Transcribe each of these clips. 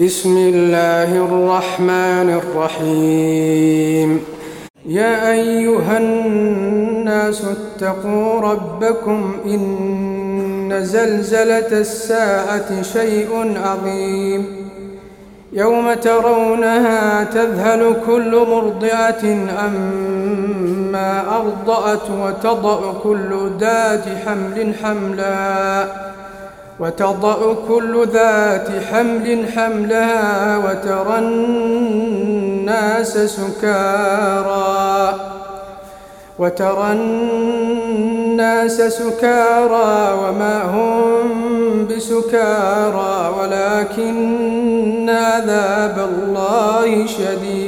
بسم الله الرحمن الرحيم. يا أيها الناس اتقوا ربكم إن زلزلة الساعة شيء عظيم. يوم ترونها تذهل كل مرضعة أما ارضات وتضع كل ذات حمل حملا وتضع كل ذات حمل حملها وترى الناس سكارى. وترى الناس سكارى وما هم بسكارى. ولكن عذاب الله شديد.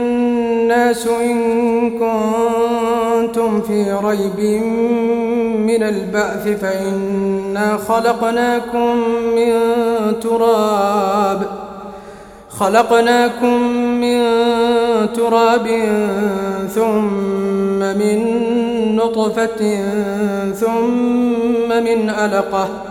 إن كنتم في ريب من البعث فإنا خلقناكم من تراب خلقناكم من تراب ثم من نطفة ثم من علقه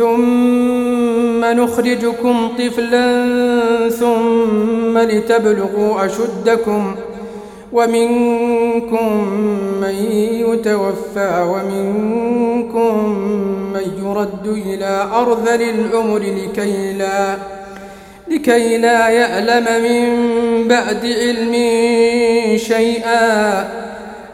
ثم نخرجكم طفلا ثم لتبلغوا أشدكم ومنكم من يتوفى ومنكم من يرد إلى أرذل العمر لكي لا لكي لا يعلم من بعد علم شيئا.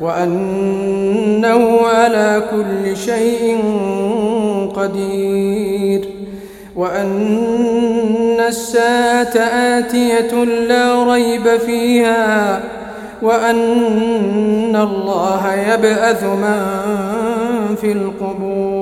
وأنه على كل شيء قدير. وأن الساعة آتية لا ريب فيها وأن الله يبعث من في القبور.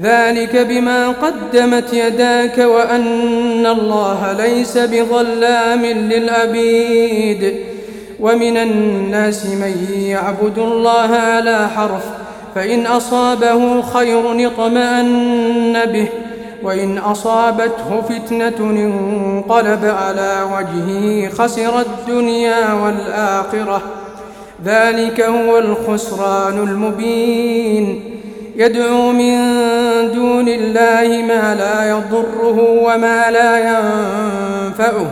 ذلك بما قدمت يداك وأن الله ليس بظلام للعبيد. ومن الناس من يعبد الله على حرف فإن أصابه خير اطمأن به وإن أصابته فتنة انقلب على وجهه خسر الدنيا والآخرة. ذلك هو الخسران المبين. يدعو من دون الله ما لا يضره وما لا ينفعه.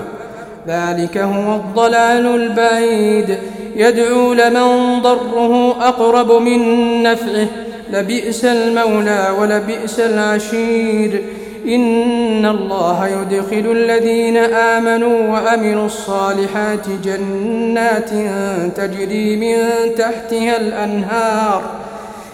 ذلك هو الضلال البعيد. يدعو لمن ضره أقرب من نفعه. لبئس المولى ولبئس العشير. إن الله يدخل الذين آمنوا وأمنوا الصالحات جنات تجري من تحتها الأنهار.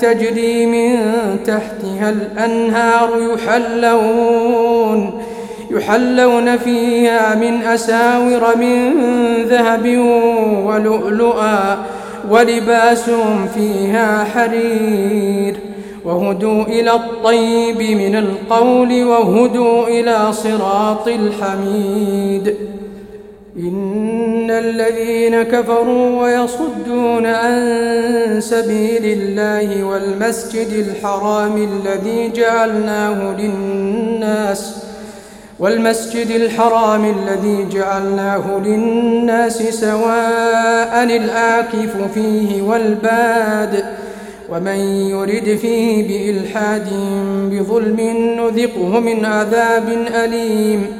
تجري من تحتها الأنهار يحلون يحلون فيها من أساور من ذهب ولؤلؤا ولباسهم فيها حرير. وهدوا إلى الطيب من القول وهدوا إلى صراط الحميد. إن الذين كفروا ويصدون عن سبيل الله والمسجد الحرام الذي جعلناه للناس والمسجد الحرام الذي جعلناه للناس سواء الآكف فيه والباد ومن يرد فيه بإلحاد بظلم نذقه من عذاب أليم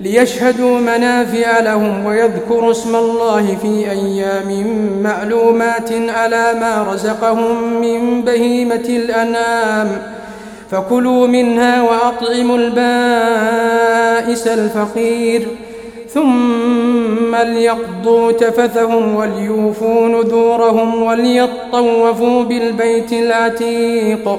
ليشهدوا منافع لهم ويذكروا اسم الله في أيام معلومات على ما رزقهم من بهيمة الأنام فكلوا منها وأطعموا البائس الفقير. ثم ليقضوا تفثهم وليوفوا نذورهم وليطوفوا بالبيت العتيق.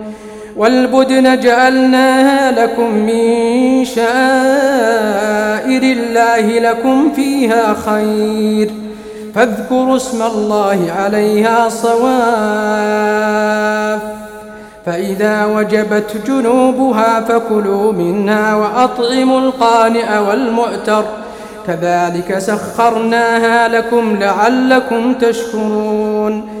والبدن جعلناها لكم من شائر الله لكم فيها خير. فاذكروا اسم الله عليها صواف. فإذا وجبت جنوبها فكلوا منها وأطعموا القانع والمؤتر. كذلك سخرناها لكم لعلكم تشكرون.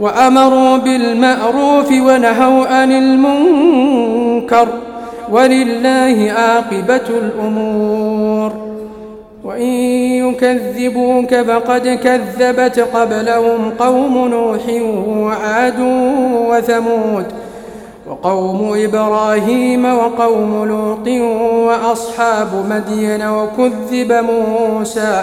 وأمروا بالمعروف ونهوا عن المنكر ولله عاقبة الأمور. وإن يكذبوك فقد كذبت قبلهم قوم نوح وعاد وثمود وقوم إبراهيم وقوم لوط وأصحاب مدين وكذب موسى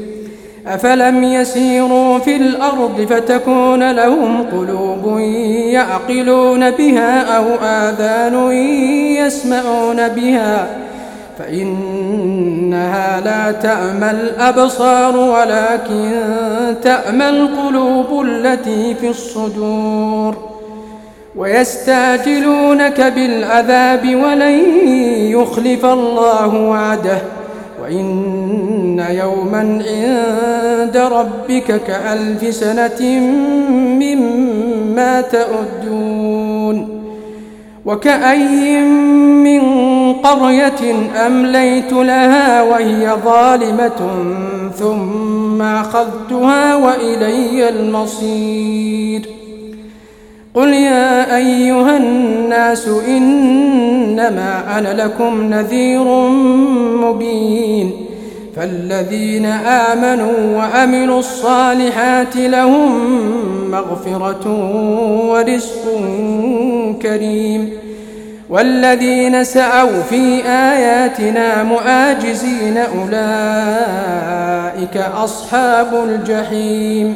أفلم يسيروا في الأرض فتكون لهم قلوب يعقلون بها أو آذان يسمعون بها ۖ فإنها لا تأمى الأبصار ولكن تأمى القلوب التي في الصدور ويستعجلونك بالعذاب ولن يخلف الله وعده وإن يوما عند ربك كألف سنة مما تعدون وكأي من قرية أمليت لها وهي ظالمة ثم أخذتها وإلي المصير قل يا أيها الناس إنما أنا لكم نذير مبين فالذين آمنوا وأمنوا الصالحات لهم مغفرة ورزق كريم. والذين سعوا في آياتنا مؤاجزين أولئك أصحاب الجحيم.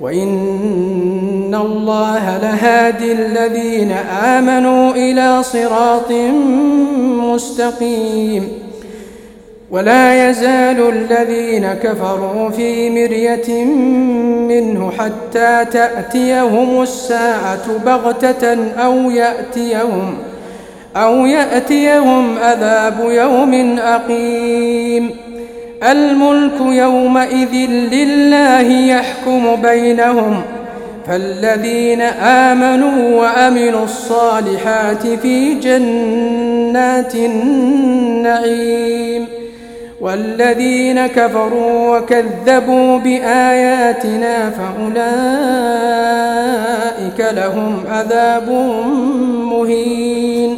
وإن الله لهادي الذين آمنوا إلى صراط مستقيم ولا يزال الذين كفروا في مرية منه حتى تأتيهم الساعة بغتة أو يأتيهم أو يأتيهم عذاب يوم أقيم الملك يومئذ لله يحكم بينهم. فالذين آمنوا وأمنوا الصالحات في جنات النعيم. والذين كفروا وكذبوا بآياتنا فأولئك لهم عذاب مهين.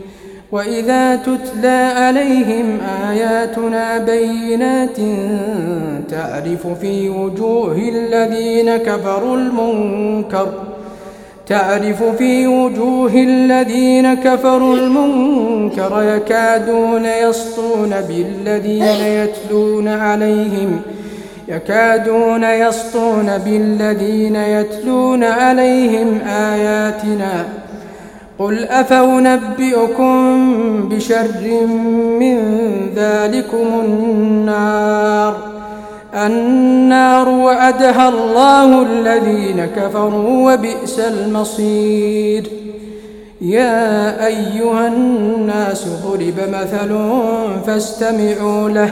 وإذا تتلى عليهم آياتنا بينات تعرف في وجوه الذين كفروا المنكر تعرف في وجوه الذين كفروا المنكر يكادون يسطون بالذين يتلون عليهم يكادون يسطون بالذين يتلون عليهم آياتنا. قل أفأنبئكم بشر من ذلكم النار النار وعدها الله الذين كفروا وبئس المصير يا أيها الناس ضرب مثل فاستمعوا له